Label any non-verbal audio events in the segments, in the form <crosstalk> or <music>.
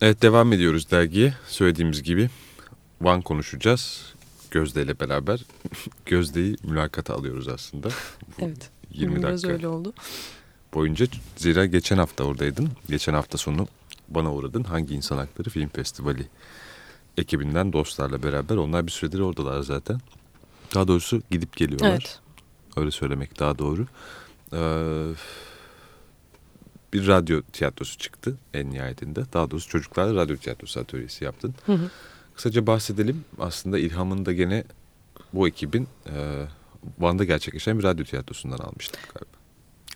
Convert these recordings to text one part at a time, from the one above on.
Evet devam ediyoruz dergiye. Söylediğimiz gibi Van konuşacağız. Gözde ile beraber. <laughs> Gözde'yi mülakata alıyoruz aslında. Evet. 20 Biraz dakika öyle oldu. Boyunca zira geçen hafta oradaydın. Geçen hafta sonu bana uğradın. Hangi İnsan Hakları Film Festivali ekibinden dostlarla beraber. Onlar bir süredir oradalar zaten. Daha doğrusu gidip geliyorlar. Evet. Öyle söylemek daha doğru. Ee, bir radyo tiyatrosu çıktı en nihayetinde. Daha doğrusu çocuklarla radyo tiyatrosu atölyesi yaptın. Hı hı. Kısaca bahsedelim. Aslında ilhamını da gene bu ekibin e, Van'da gerçekleşen bir radyo tiyatrosundan almıştık galiba.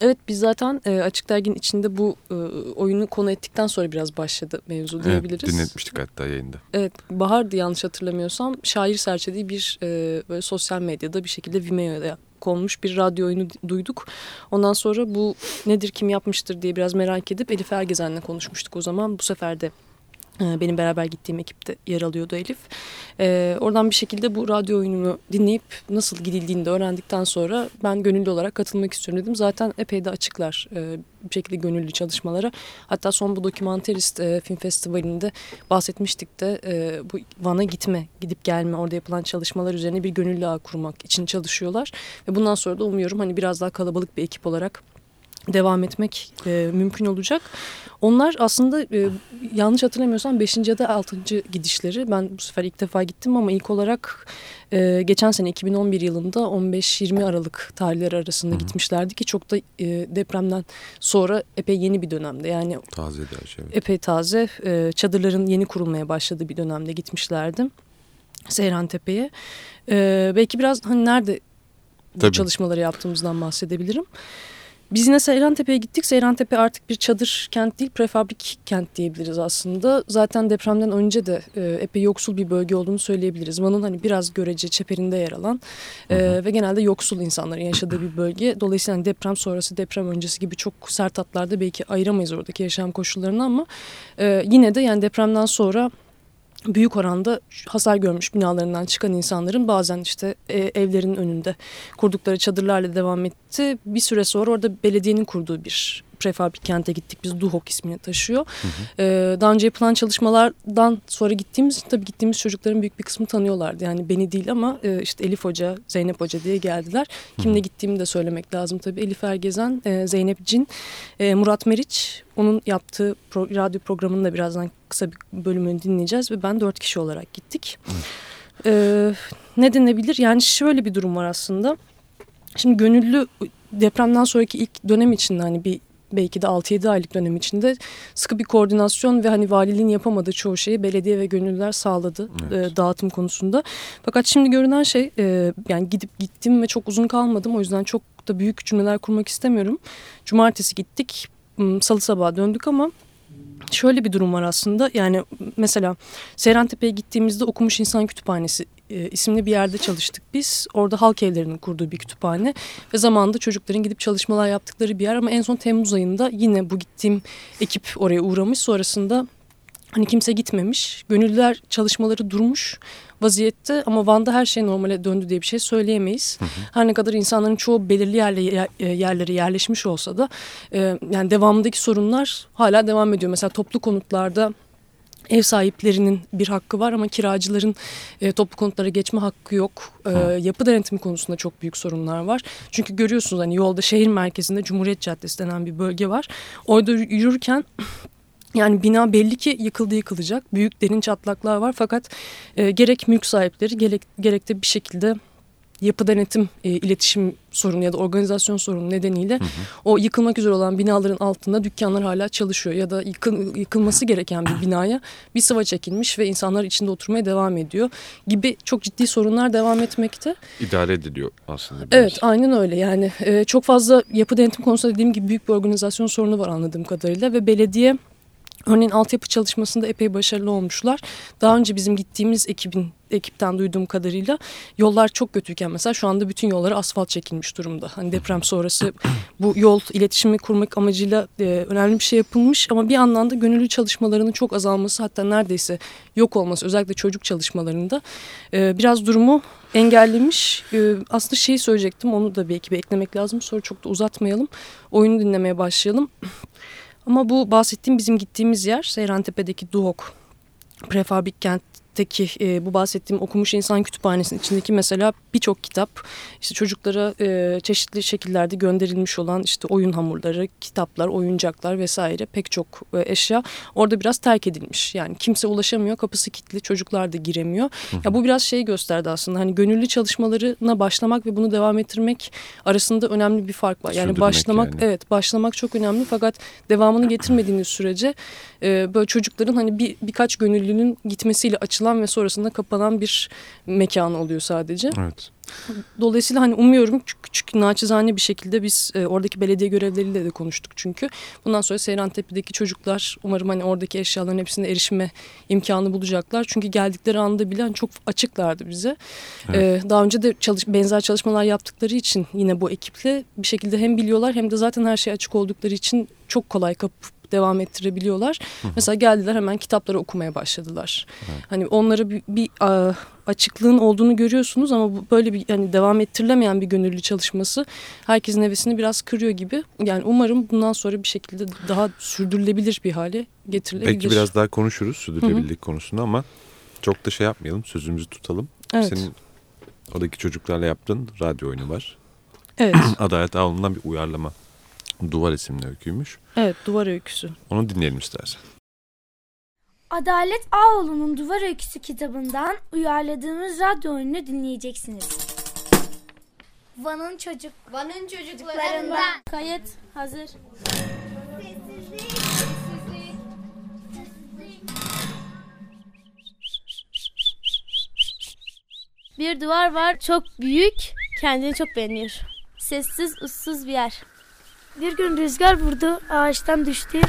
Evet biz zaten e, Açık Dergi'nin içinde bu e, oyunu konu ettikten sonra biraz başladı mevzu diyebiliriz. Evet, dinletmiştik hatta yayında. Evet Bahar'dı yanlış hatırlamıyorsam. Şair Serçe diye bir e, böyle sosyal medyada bir şekilde Vimeo'ya konmuş bir radyo oyunu duyduk. Ondan sonra bu nedir kim yapmıştır diye biraz merak edip Elif Ergezen'le konuşmuştuk o zaman. Bu sefer de benim beraber gittiğim ekipte yer alıyordu Elif. Ee, oradan bir şekilde bu radyo oyununu dinleyip nasıl gidildiğini de öğrendikten sonra ben gönüllü olarak katılmak istiyorum dedim. Zaten epey de açıklar e, bir şekilde gönüllü çalışmalara. Hatta son bu dokümenterist e, film festivalinde bahsetmiştik de e, bu Van'a gitme, gidip gelme, orada yapılan çalışmalar üzerine bir gönüllü ağ kurmak için çalışıyorlar. Ve bundan sonra da umuyorum hani biraz daha kalabalık bir ekip olarak devam etmek e, mümkün olacak. Onlar aslında e, yanlış hatırlamıyorsam 5. ya da 6. gidişleri. Ben bu sefer ilk defa gittim ama ilk olarak e, geçen sene 2011 yılında 15-20 Aralık tarihleri arasında Hı -hı. gitmişlerdi ki çok da e, depremden sonra epey yeni bir dönemde. Yani taze her şey. Epey taze. E, çadırların yeni kurulmaya başladığı bir dönemde gitmişlerdi. Seyran Tepe'ye. E, belki biraz hani nerede bu Tabii. çalışmaları yaptığımızdan bahsedebilirim. Biz yine Seyrantepe'ye gittik. Seyrantepe artık bir çadır kent değil, prefabrik kent diyebiliriz aslında. Zaten depremden önce de e, epey yoksul bir bölge olduğunu söyleyebiliriz. Van'ın hani biraz görece çeperinde yer alan e, ve genelde yoksul insanların yaşadığı bir bölge. Dolayısıyla hani deprem sonrası, deprem öncesi gibi çok sert hatlarda belki ayıramayız oradaki yaşam koşullarını ama e, yine de yani depremden sonra büyük oranda hasar görmüş binalarından çıkan insanların bazen işte e, evlerin önünde kurdukları çadırlarla devam etti. Bir süre sonra orada belediyenin kurduğu bir prefabrik kente gittik. Biz Duhok ismini taşıyor. Hı hı. Ee, daha önce yapılan çalışmalardan sonra gittiğimiz tabii gittiğimiz çocukların büyük bir kısmı tanıyorlardı. Yani beni değil ama e, işte Elif Hoca, Zeynep Hoca diye geldiler. Kimle gittiğimi de söylemek lazım tabii. Elif Ergezen, e, Zeynep Cin, e, Murat Meriç. Onun yaptığı pro, radyo programının da birazdan kısa bir bölümünü dinleyeceğiz ve ben dört kişi olarak gittik. Ee, ne denebilir? Yani şöyle bir durum var aslında. Şimdi gönüllü depremden sonraki ilk dönem içinde hani bir belki de 6-7 aylık dönem içinde sıkı bir koordinasyon ve hani valiliğin yapamadığı çoğu şeyi belediye ve gönüllüler sağladı evet. e, dağıtım konusunda. Fakat şimdi görünen şey e, yani gidip gittim ve çok uzun kalmadım o yüzden çok da büyük cümleler kurmak istemiyorum. Cumartesi gittik salı sabahı döndük ama şöyle bir durum var aslında. Yani mesela Seyrantepe'ye gittiğimizde Okumuş İnsan Kütüphanesi e, isimli bir yerde çalıştık biz. Orada halk evlerinin kurduğu bir kütüphane ve zamanında çocukların gidip çalışmalar yaptıkları bir yer ama en son Temmuz ayında yine bu gittiğim ekip oraya uğramış. Sonrasında hani kimse gitmemiş. Gönüllüler çalışmaları durmuş vaziyette ama Van'da her şey normale döndü diye bir şey söyleyemeyiz. Hı hı. Her ne kadar insanların çoğu belirli yerle, e, yerlere yerleşmiş olsa da e, yani devamındaki sorunlar hala devam ediyor. Mesela toplu konutlarda ev sahiplerinin bir hakkı var ama kiracıların e, toplu konutlara geçme hakkı yok. E, yapı denetimi konusunda çok büyük sorunlar var. Çünkü görüyorsunuz hani yolda şehir merkezinde Cumhuriyet Caddesi denen bir bölge var. Orada yürürken <clears throat> yani bina belli ki yıkıldı yıkılacak. Büyük derin çatlaklar var fakat e, gerek mülk sahipleri gerek, gerek de bir şekilde yapı denetim e, iletişim sorunu ya da organizasyon sorunu nedeniyle hı hı. o yıkılmak üzere olan binaların altında dükkanlar hala çalışıyor ya da yıkıl, yıkılması gereken bir binaya bir sıva çekilmiş ve insanlar içinde oturmaya devam ediyor gibi çok ciddi sorunlar devam etmekte. İdare ediliyor aslında. Biraz. Evet aynen öyle yani e, çok fazla yapı denetim konusunda dediğim gibi büyük bir organizasyon sorunu var anladığım kadarıyla ve belediye Örneğin altyapı çalışmasında epey başarılı olmuşlar. Daha önce bizim gittiğimiz ekibin ekipten duyduğum kadarıyla yollar çok kötüyken mesela şu anda bütün yolları asfalt çekilmiş durumda. Hani deprem sonrası bu yol iletişimi kurmak amacıyla e, önemli bir şey yapılmış ama bir yandan da gönüllü çalışmalarının çok azalması hatta neredeyse yok olması özellikle çocuk çalışmalarında e, biraz durumu engellemiş. E, aslında şeyi söyleyecektim onu da belki bir eklemek lazım. Sonra çok da uzatmayalım. Oyunu dinlemeye başlayalım. Ama bu bahsettiğim bizim gittiğimiz yer Seyrantepe'deki Duhok prefabrik kent Teki e, bu bahsettiğim okumuş insan kütüphanesinin içindeki mesela birçok kitap işte çocuklara e, çeşitli şekillerde gönderilmiş olan işte oyun hamurları, kitaplar, oyuncaklar vesaire pek çok e, eşya orada biraz terk edilmiş. Yani kimse ulaşamıyor, kapısı kilitli, çocuklar da giremiyor. Hı hı. Ya bu biraz şey gösterdi aslında hani gönüllü çalışmalarına başlamak ve bunu devam ettirmek arasında önemli bir fark var. Yani Sürdürmek başlamak yani. evet başlamak çok önemli fakat devamını getirmediğiniz sürece e, böyle çocukların hani bir birkaç gönüllünün gitmesiyle açılan açılan ve sonrasında kapanan bir mekan oluyor sadece. Evet. Dolayısıyla hani umuyorum küçük, küçük naçizane bir şekilde biz e, oradaki belediye görevleriyle de konuştuk çünkü. Bundan sonra Seyrantepe'deki çocuklar umarım hani oradaki eşyaların hepsine erişime imkanı bulacaklar. Çünkü geldikleri anda bile hani çok açıklardı bize. Evet. E, daha önce de çalış, benzer çalışmalar yaptıkları için yine bu ekiple bir şekilde hem biliyorlar hem de zaten her şey açık oldukları için çok kolay kapıp devam ettirebiliyorlar. Hı hı. Mesela geldiler hemen kitapları okumaya başladılar. Evet. Hani onlara bir, bir a, açıklığın olduğunu görüyorsunuz ama bu böyle bir yani devam ettirilemeyen bir gönüllü çalışması herkesin hevesini biraz kırıyor gibi. Yani umarım bundan sonra bir şekilde daha sürdürülebilir bir hale getirilebilir. Belki biraz daha konuşuruz sürdürülebilirlik konusunda ama çok da şey yapmayalım sözümüzü tutalım. Evet. Senin oradaki çocuklarla yaptığın radyo oyunu var. Evet. <clears throat> Adalet Ağlı'ndan bir uyarlama. Duvar isimli öyküymüş. Evet Duvar Öyküsü. Onu dinleyelim istersen. Adalet Ağoğlu'nun Duvar Öyküsü kitabından uyarladığımız radyo oyununu dinleyeceksiniz. Van'ın çocuk Van'ın çocuklarından. Kayıt hazır. Bir duvar var çok büyük, kendini çok beğeniyor. Sessiz, ussuz bir yer. Bir gün rüzgar vurdu, ağaçtan düştü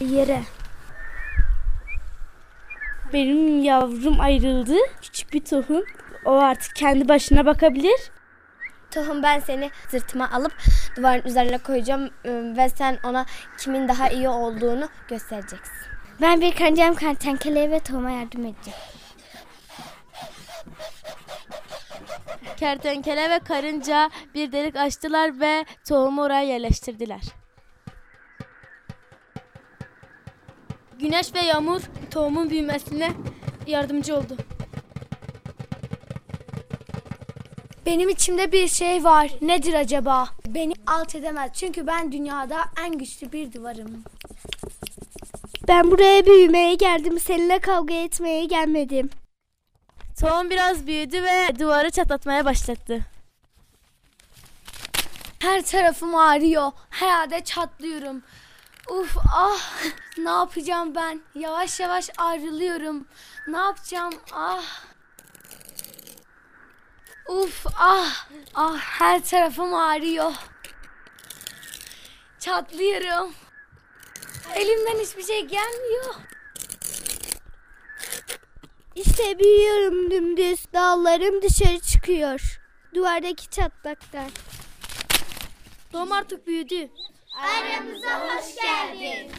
yere. Benim yavrum ayrıldı. Küçük bir tohum. O artık kendi başına bakabilir. Tohum ben seni sırtıma alıp duvarın üzerine koyacağım ıı, ve sen ona kimin daha iyi olduğunu göstereceksin. Ben bir kancam kertenkeleye ve tohuma yardım edeceğim. Kertenkele ve karınca bir delik açtılar ve tohumu oraya yerleştirdiler. Güneş ve yağmur tohumun büyümesine yardımcı oldu. Benim içimde bir şey var. Nedir acaba? Beni alt edemez. Çünkü ben dünyada en güçlü bir duvarım. Ben buraya büyümeye geldim. Seninle kavga etmeye gelmedim. Tohum biraz büyüdü ve duvarı çatlatmaya başladı. Her tarafım ağrıyor. Herhalde çatlıyorum. Uf ah ne yapacağım ben? Yavaş yavaş ayrılıyorum. Ne yapacağım? Ah. Uf ah ah her tarafım ağrıyor. Çatlıyorum. Elimden hiçbir şey gelmiyor. İşte büyüyorum dümdüz. Dallarım dışarı çıkıyor. Duvardaki çatlaklar. Doğum artık büyüdü. Aramıza hoş geldin.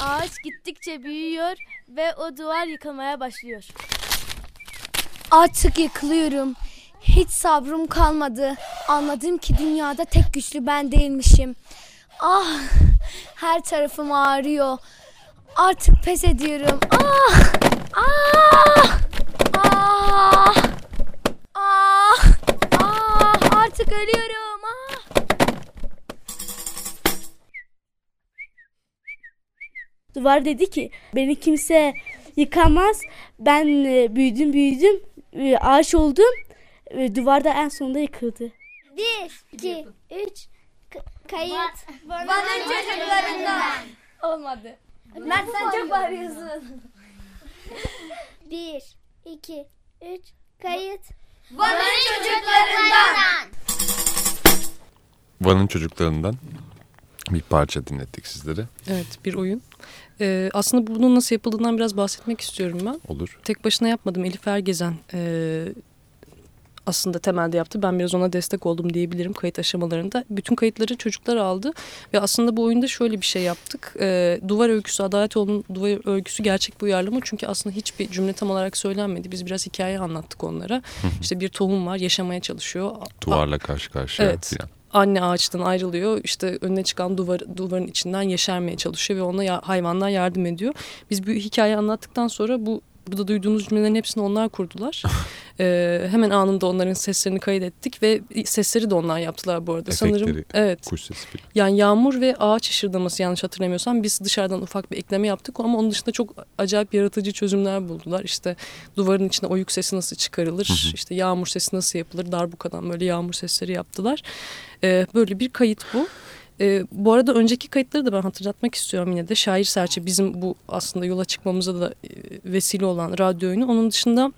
Ağaç gittikçe büyüyor ve o duvar yıkılmaya başlıyor. Artık yıkılıyorum. Hiç sabrım kalmadı. Anladım ki dünyada tek güçlü ben değilmişim. Ah, her tarafım ağrıyor. Artık pes ediyorum. Ah! Ah! Ah! Ah! Ah! Artık ölüyorum. Ah! Duvar dedi ki beni kimse yıkamaz. Ben e, büyüdüm büyüdüm. E, ağaç oldum. E, duvar da en sonunda yıkıldı. Bir, iki, üç. kayıt. Van'ın çocuklarından. Olmadı. Mert sen çok bağırıyorsun. Bir, iki, üç, kayıt. Van'ın çocuklarından. Van'ın çocuklarından bir parça dinlettik sizlere. Evet bir oyun. Ee, aslında bunun nasıl yapıldığından biraz bahsetmek istiyorum ben. Olur. Tek başına yapmadım. Elif Ergezen e, aslında temelde yaptı. Ben biraz ona destek oldum diyebilirim kayıt aşamalarında. Bütün kayıtları çocuklar aldı ve aslında bu oyunda şöyle bir şey yaptık. E, duvar öyküsü, Adaletoğlu'nun duvar öyküsü gerçek bir uyarlama. Çünkü aslında hiçbir cümle tam olarak söylenmedi. Biz biraz hikaye anlattık onlara. işte bir tohum var, yaşamaya çalışıyor. Duvarla karşı karşıya evet. falan. anne ağaçtan ayrılıyor. İşte önüne çıkan duvar, duvarın içinden yeşermeye çalışıyor ve ona ya, hayvandan yardım ediyor. Biz bir hikaye anlattıktan sonra bu burada duyduğunuz cümlelerin hepsini onlar kurdular. <laughs> ee, hemen anında onların seslerini kaydettik ve sesleri de onlar yaptılar bu arada. Efektleri, Sanırım evet. Kuş sesi falan. Yani yağmur ve ağaç ışırdaması yanlış hatırlamıyorsam biz dışarıdan ufak bir ekleme yaptık ama onun dışında çok acayip yaratıcı çözümler buldular. İşte duvarın içine oyuk sesi nasıl çıkarılır, Hı hı. işte yağmur sesi nasıl yapılır, darbukadan böyle yağmur sesleri yaptılar. Ee, böyle bir kayıt bu. Ee, bu arada önceki kayıtları da ben hatırlatmak istiyorum yine de. Şair Serçe bizim bu aslında yola çıkmamıza da e, vesile olan radyo oyunu. Onun dışında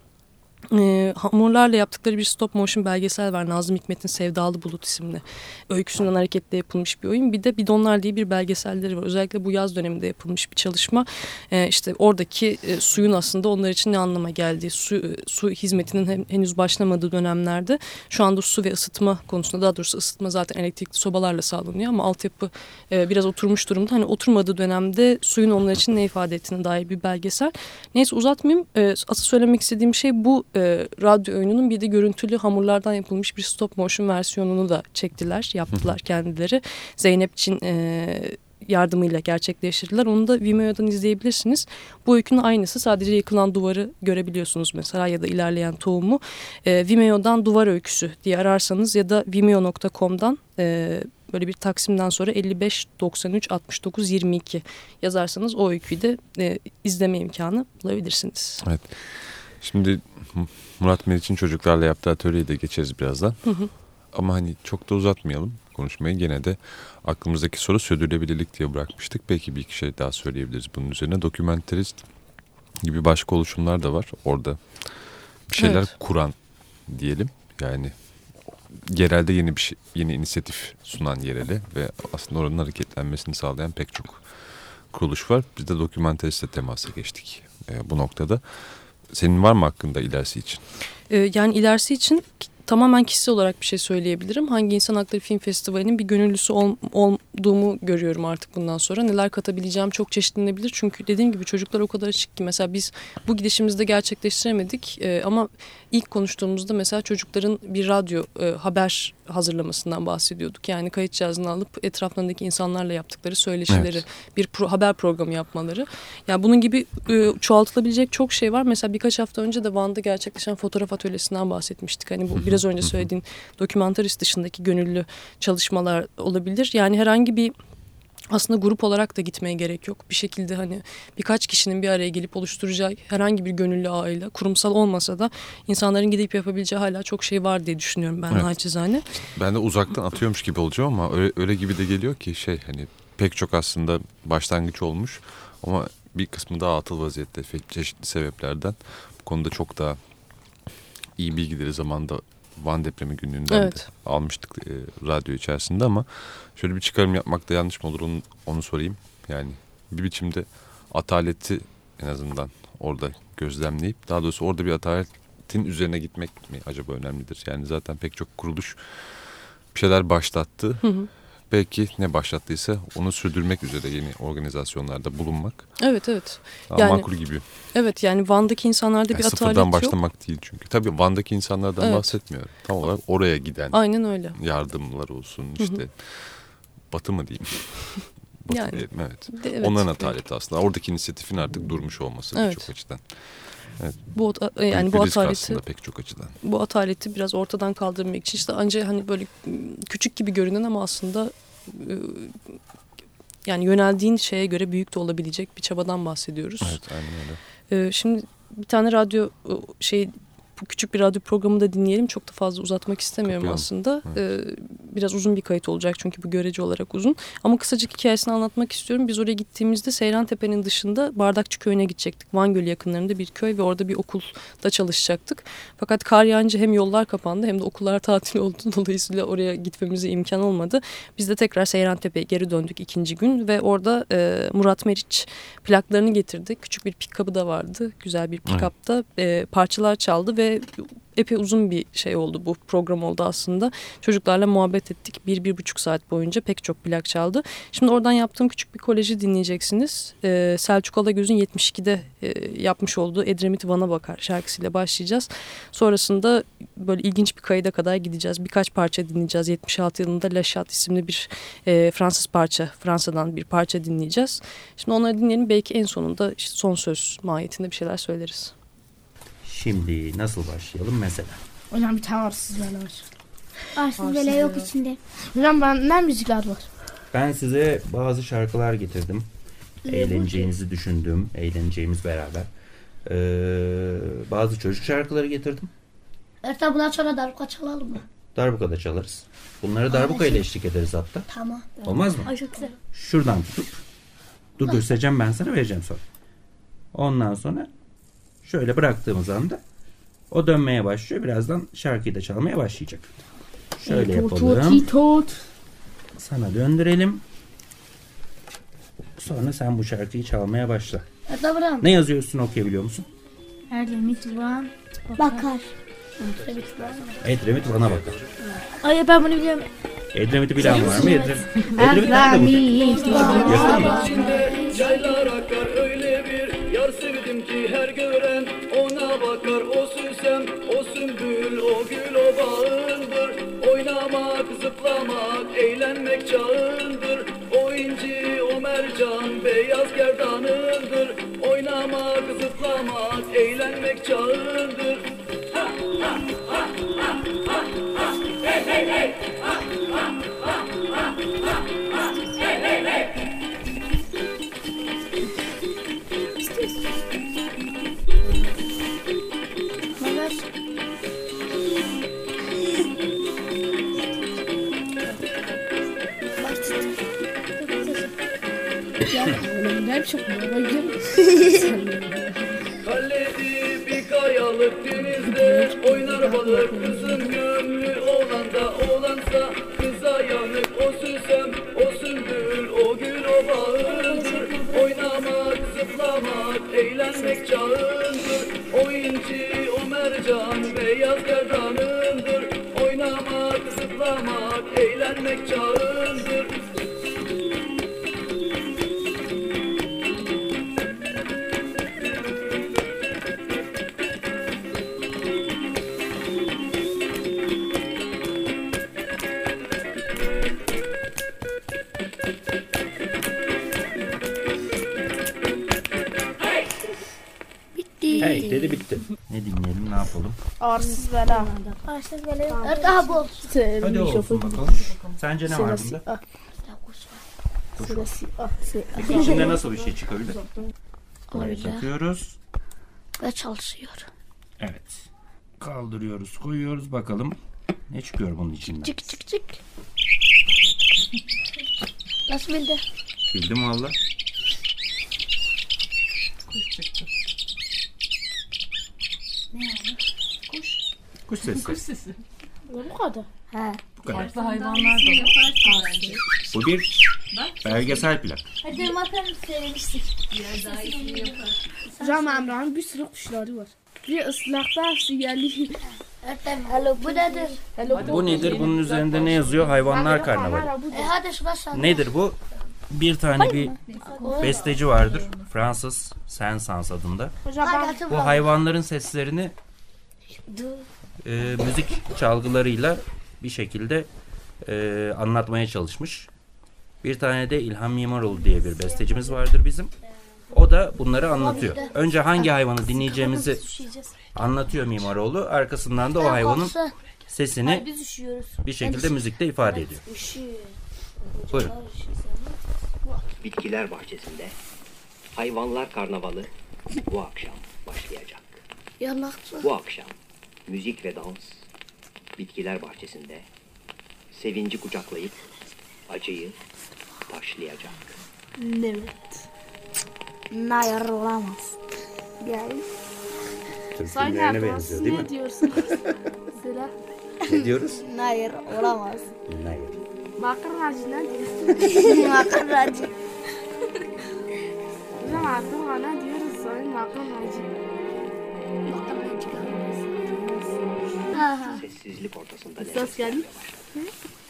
e, hamurlarla yaptıkları bir stop motion belgesel var. Nazım Hikmet'in Sevdalı Bulut isimli. Öyküsünden hareketle yapılmış bir oyun. Bir de Bidonlar diye bir belgeselleri var. Özellikle bu yaz döneminde yapılmış bir çalışma. E, işte oradaki e, suyun aslında onlar için ne anlama geldiği, su, e, su hizmetinin hen, henüz başlamadığı dönemlerde şu anda su ve ısıtma konusunda daha doğrusu ısıtma zaten elektrikli sobalarla sağlanıyor ama altyapı e, biraz oturmuş durumda. Hani oturmadığı dönemde suyun onlar için ne ifade ettiğine dair bir belgesel. Neyse uzatmayayım. E, asıl söylemek istediğim şey bu e, radyo oyununun bir de görüntülü hamurlardan yapılmış bir stop motion versiyonunu da çektiler, yaptılar kendileri. Zeynep Çin e, yardımıyla gerçekleştirdiler. Onu da Vimeo'dan izleyebilirsiniz. Bu öykünün aynısı sadece yıkılan duvarı görebiliyorsunuz mesela ya da ilerleyen tohumu. E, Vimeo'dan duvar öyküsü diye ararsanız ya da vimeo.com'dan e, böyle bir taksimden sonra 55 93 69 22 yazarsanız o öyküyü de e, izleme imkanı bulabilirsiniz. Evet. Şimdi Murat Meriç'in çocuklarla yaptığı atölyeyi de geçeriz birazdan. Hı hı. Ama hani çok da uzatmayalım konuşmayı. Gene de aklımızdaki soru sürdürülebilirlik diye bırakmıştık. Belki bir iki şey daha söyleyebiliriz bunun üzerine. Dokumenterist gibi başka oluşumlar da var orada. Bir şeyler Evet. kuran diyelim. Yani yerelde yeni bir şey, yeni inisiyatif sunan yerele ve aslında oranın hareketlenmesini sağlayan pek çok kuruluş var. Biz de dokumenteristle temasa geçtik e, bu noktada. Senin var mı hakkında ilerisi için? Ee, yani ilerisi için tamamen kişisel olarak bir şey söyleyebilirim. Hangi İnsan Hakları Film Festivali'nin bir gönüllüsü ol, olduğumu görüyorum artık bundan sonra. Neler katabileceğim çok çeşitlenebilir. Çünkü dediğim gibi çocuklar o kadar açık ki. Mesela biz bu gidişimizde gerçekleştiremedik. Ee, ama ilk konuştuğumuzda mesela çocukların bir radyo e, haber hazırlamasından bahsediyorduk. Yani kayıt cihazını alıp etraflarındaki insanlarla yaptıkları söyleşileri, Evet. bir pro, haber programı yapmaları. Yani bunun gibi e, çoğaltılabilecek çok şey var. Mesela birkaç hafta önce de Van'da gerçekleşen fotoğraf atölyesinden bahsetmiştik. Hani bu biraz önce söylediğin dokumentarist dışındaki gönüllü çalışmalar olabilir. Yani herhangi bir aslında grup olarak da gitmeye gerek yok. Bir şekilde hani birkaç kişinin bir araya gelip oluşturacağı herhangi bir gönüllü ağıyla kurumsal olmasa da insanların gidip yapabileceği hala çok şey var diye düşünüyorum ben Evet. naçizane. Ben de uzaktan atıyormuş gibi olacağım ama öyle, öyle gibi de geliyor ki şey hani pek çok aslında başlangıç olmuş ama bir kısmı daha atıl vaziyette çeşitli sebeplerden. Bu konuda çok daha iyi bilgileri zamanda Van depremi günlüğünden Evet. de almıştık e, radyo içerisinde ama şöyle bir çıkarım yapmak da yanlış mı olur onu, onu sorayım. Yani bir biçimde ataleti en azından orada gözlemleyip daha doğrusu orada bir ataletin üzerine gitmek mi acaba önemlidir? Yani zaten pek çok kuruluş bir şeyler başlattı. Hı hı. Belki ne başlattıysa onu sürdürmek üzere yeni organizasyonlarda bulunmak Evet evet. daha Yani makul gibi. Evet yani Van'daki insanlarda Yani bir sıfırdan atalet yok. başlamak değil çünkü. Tabii Van'daki insanlardan Evet. bahsetmiyorum. Tam olarak oraya giden Aynen öyle. yardımlar olsun hı. işte. Batı mı diyeyim? Batı Yani, diyelim evet. De- evet. Onların ataleti aslında. Oradaki inisiyatifin artık durmuş olması Evet. birçok açıdan. Bu ata- yani Büyük bu ataleti pek çok açıdan. bu ataleti biraz ortadan kaldırmak için işte ancak hani böyle küçük gibi görünen ama aslında e, yani yöneldiğin şeye göre büyük de olabilecek bir çabadan bahsediyoruz. Evet aynen öyle. Ee, şimdi bir tane radyo e, şey bu küçük bir radyo programı da dinleyelim. Çok da fazla uzatmak istemiyorum Kapayalım. aslında. Ee, biraz uzun bir kayıt olacak çünkü bu görece olarak uzun. Ama kısacık hikayesini anlatmak istiyorum. Biz oraya gittiğimizde Seyran Tepe'nin dışında Bardakçı Köyü'ne gidecektik. Van Gölü yakınlarında bir köy ve orada bir okulda çalışacaktık. Fakat kar yağınca hem yollar kapandı hem de okullar <laughs> tatil oldu. Dolayısıyla oraya gitmemize imkan olmadı. Biz de tekrar Seyran Tepe'ye geri döndük ikinci gün ve orada e, Murat Meriç plaklarını getirdi. Küçük bir pick-up'ı da vardı. Güzel bir pick-up'ta e, parçalar çaldı ve epey uzun bir şey oldu bu program oldu aslında. Çocuklarla muhabbet ettik. Bir, bir buçuk saat boyunca pek çok plak çaldı. Şimdi oradan yaptığım küçük bir koleji dinleyeceksiniz. Ee, Selçuk Alagöz'ün 72'de e, yapmış olduğu Edremit Van'a Bakar şarkısıyla başlayacağız. Sonrasında böyle ilginç bir kayıda kadar gideceğiz. Birkaç parça dinleyeceğiz. 76 yılında La Chat isimli bir e, Fransız parça, Fransa'dan bir parça dinleyeceğiz. Şimdi onları dinleyelim. Belki en sonunda işte son söz mahiyetinde bir şeyler söyleriz. Şimdi nasıl başlayalım mesela? Hocam bir tane arsız bela var. Arsız bela yok içinde. Hocam ben ne müzikler var? Ben size bazı şarkılar getirdim. Eğleneceğinizi düşündüğüm, eğleneceğimiz beraber. Ee, bazı çocuk şarkıları getirdim. Ertan bundan sonra darbuka çalalım mı? Darbuka da çalarız. Bunları darbuka ile eşlik ederiz hatta. Tamam. Olmaz mı? Ay çok güzel. Şuradan tutup. Dur göstereceğim ben sana vereceğim sonra. Ondan sonra şöyle bıraktığımız anda o dönmeye başlıyor. Birazdan şarkıyı da çalmaya başlayacak. Şöyle yapalım. Sana döndürelim. Sonra sen bu şarkıyı çalmaya başla. Ne yazıyorsun okuyabiliyor musun? Erdemit var. Bakar. Edremit bana bakar. Ay ben bunu biliyorum. Edremit'i bilen var mı? Edremit, Edremit nerede bu? Yakın mı? Yar sevdim ki her gören Ona bakar o süsem O sümbül o gül o bağındır. Oynamak zıplamak Eğlenmek çağındır. O inci o mercan Beyaz gerdanındır. Oynamak zıplamak Eğlenmek çağındır Çok Kalesi bir kayalık denizde Oynar balık kızın gönlü Oğlanda oğlansa kıza yanık O süsem o sümbül o gül o bağındır Oynamak zıplamak eğlenmek çağındır. O o mercan beyaz gerdanındır. Oynamak zıplamak eğlenmek çağındır Arsız bela. Arsız bela yok. Ertan bu. Hadi olsun bakalım. Sence ne var bunda? İçinde nasıl bir şey çıkabilir? Buraya takıyoruz. Ve çalışıyor. Evet. Kaldırıyoruz, koyuyoruz bakalım. Ne çıkıyor bunun içinden? Çık çık çık. Nasıl bildi? Bildim valla. Kuş sesi. Bu kadar. He. Bu kadar. hayvanlar da Bu bir belgesel plak. Hadi bakalım sevmiştik. Hocam Emrah'ın bir sürü kuşları var. Bir ıslakta hepsi geldi. <laughs> Hello bu nedir? Bu nedir? Bunun üzerinde ne yazıyor? Hayvanlar Karnavalı. E. Nedir bu? Bir tane bir besteci vardır. Fransız Saint-Saëns adında. Bu hayvanların seslerini e, müzik çalgılarıyla bir şekilde e, anlatmaya çalışmış. Bir tane de İlham Mimaroğlu diye bir bestecimiz vardır bizim. O da bunları anlatıyor. Önce hangi hayvanı dinleyeceğimizi anlatıyor Mimaroğlu. Arkasından da o hayvanın sesini bir şekilde müzikte ifade ediyor. Buyurun. Bitkiler Bahçesi'nde Hayvanlar Karnavalı bu akşam başlayacak. Bu akşam müzik ve dans Bitkiler Bahçesi'nde sevinci kucaklayıp acıyı taşlayacak. Evet. Nayar olamaz. Gel. Türk Sayın filmlerine benziyor değil mi? <laughs> <laughs> ne diyorsunuz? Sıra. Ne diyoruz? Nayar olamaz. Hayır. Bakır Hacı ne diyorsun? Makaracı. Hocam Erdoğan ne diyoruz? Sayın Bakır Sessizlik ortasında Ses nefeslenmeye geldi.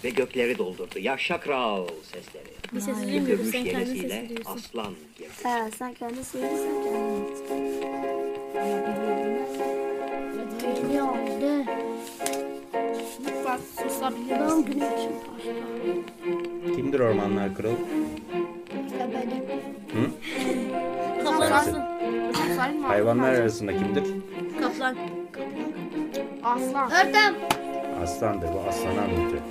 Ve gökleri doldurdu. Yaşa kral sesleri. Bir ses duymuyorum. Gümüş Sen kendin ses duyuyorsun. aslan girdi. Ha, sen kendi söylesen kendin oldu. Lütfen susabilir misin? pasta. Kimdir ormanlar kralı? İşte benim. Hı? Mı? Hayvanlar arasında kimdir? Kaplan. Aslan. Ördem. Aslandır. Bu aslanı anlatıyor.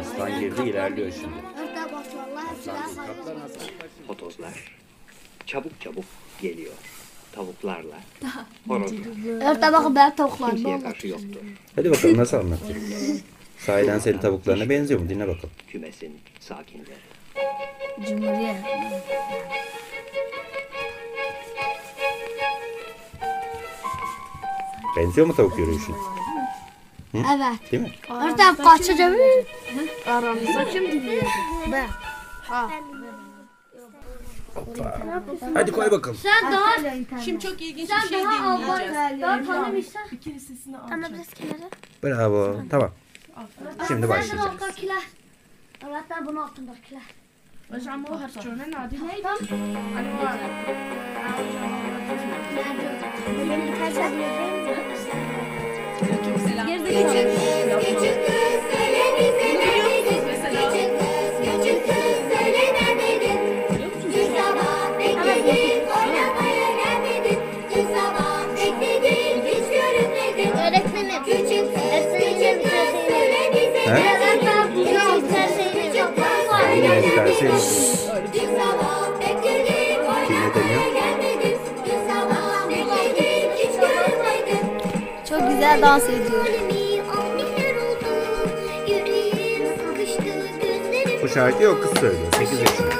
Aslan girdi ilerliyor şimdi. Ördem bak vallahi hepsinden Kaplan hayvan. aslan. Hotozlar çabuk çabuk geliyor. Tavuklarla horozlar. Ördem bakın ben tavuklarımı Kimseye anlatayım. karşı yoktu. Hadi bakalım nasıl anlatacak? Sahiden senin tavuklarına benziyor mu? Dinle bakalım. Kümesin sakinleri. Cumhuriyet. Benziyor mu tavuk yürüyüşün? Evet. Değil mi? Ördem kaçacağım. Aramızda kim dinliyor? Ben. Hadi koy bakalım. Sen daha Şimdi çok ilginç bir şey daha dinleyeceğiz. Daha tanımışsan. Bir keresini al. Tanımışsın kenara. Bravo. Tamam. Şimdi Sen başlayacağız. alttakiler. Öğretmen bunu altındakiler. Hocam o harçlığına nadi neydi? Hani Benim birkaç tane Öğretmenim. Küçük. Öğretmenim. He? Yine istersen Kimle deniyor? Çok güzel dans ediyor. Şarkıyı o kız söylüyor. 8 yaşında.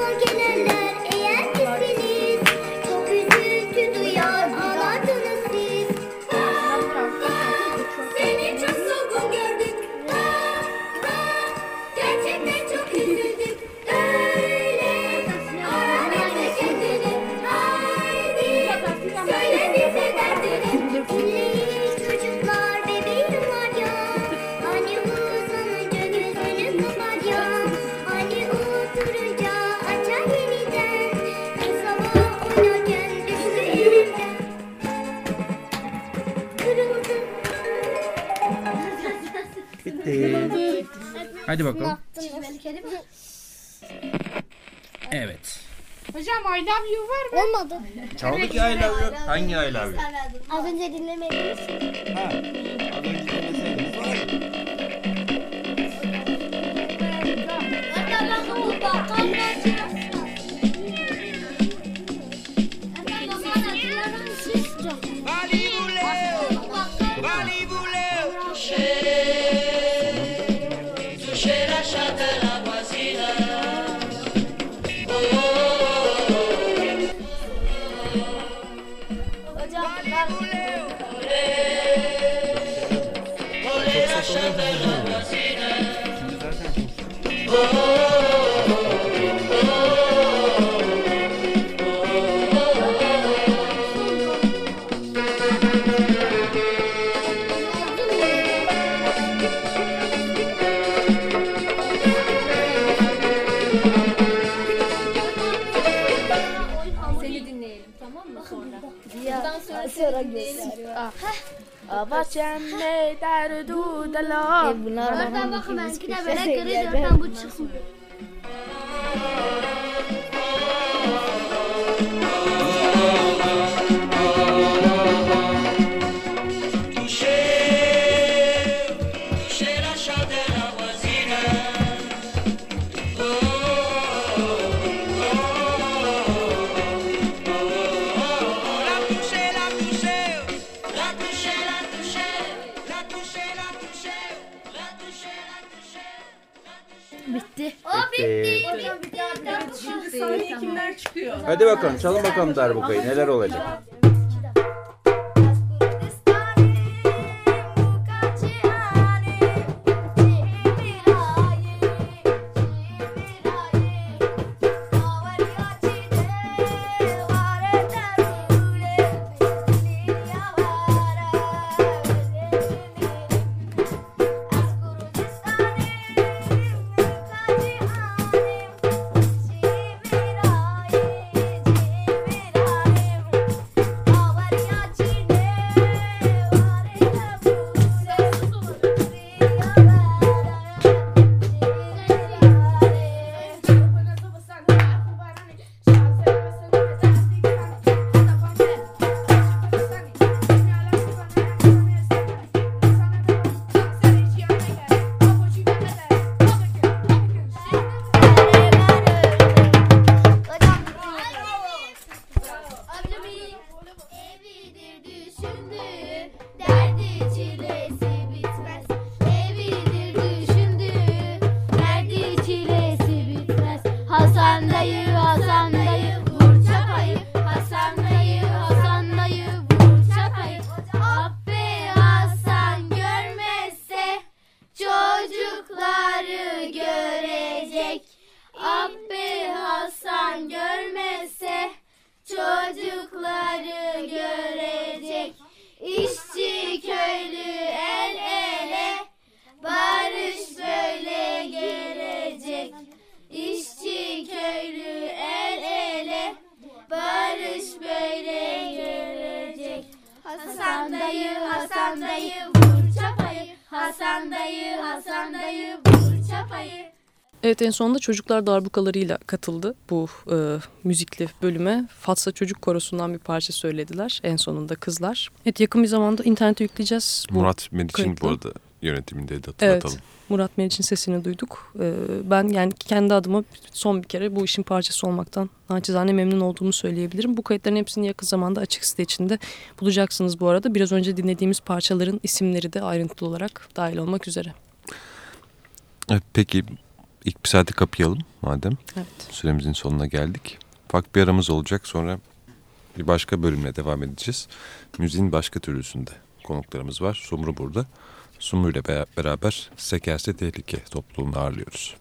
Hadi bakalım. Evet. Hocam I love you var mı? Olmadı. Çaldık ya I love you. Hangi I love you? Az önce dinlemediniz. Ha. Az önce demeseydiniz var ya. Bahçemde derdu dala. Oradan bakın benimki de böyle gri oradan bu çıksın. Hadi bakalım çalın bakalım darbukayı. Neler olacak? Hasan dayı, Hasan dayı vur çapayı. Evet en sonunda çocuklar darbukalarıyla katıldı bu e, müzikli bölüme. Fatsa Çocuk Korosu'ndan bir parça söylediler en sonunda kızlar. Evet yakın bir zamanda internete yükleyeceğiz. Bu Murat Meriç'in bu arada yönetimindeydi hatırlatalım. Evet Murat Meriç'in sesini duyduk. E, ben yani kendi adıma son bir kere bu işin parçası olmaktan naçizane memnun olduğumu söyleyebilirim. Bu kayıtların hepsini yakın zamanda açık site içinde bulacaksınız bu arada. Biraz önce dinlediğimiz parçaların isimleri de ayrıntılı olarak dahil olmak üzere. Evet, peki ilk bir saati kapayalım madem. Evet. Süremizin sonuna geldik. Ufak bir aramız olacak sonra bir başka bölümle devam edeceğiz. Müziğin başka türlüsünde konuklarımız var. Sumru burada. Sumru ile be- beraber Sekerse Tehlike topluluğunu ağırlıyoruz.